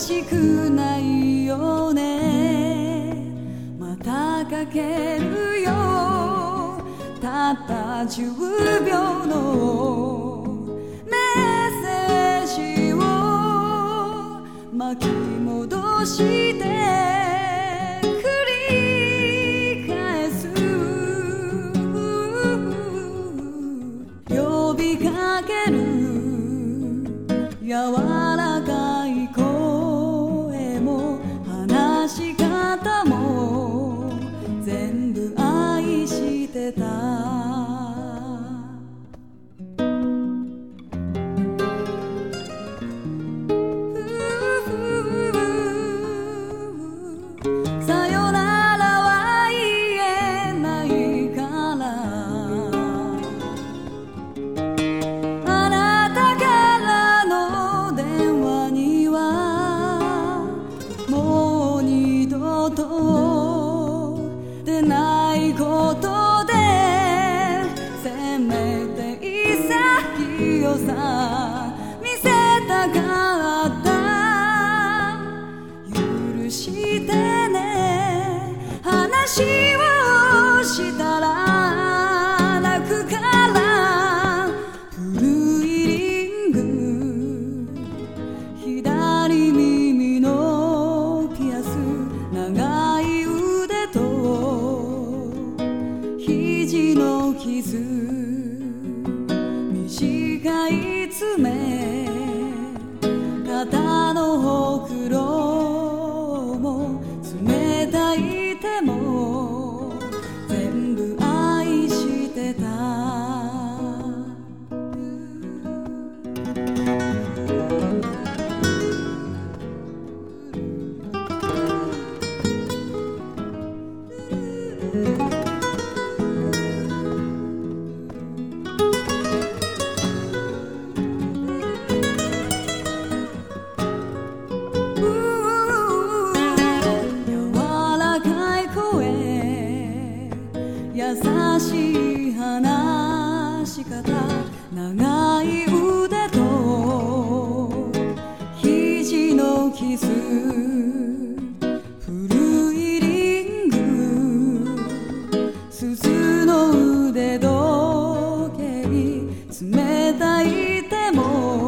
しくないよね。またかけるよ。たった10秒のメッセージを。巻き戻して。繰り返す。呼びかける。柔らさ見せたかった。許してね。話をしたら泣くから。古いリング。左耳のピアス。長い腕と。肘の傷。がいつめし方長い腕と肘の傷古いリング鈴の腕時計冷たい手も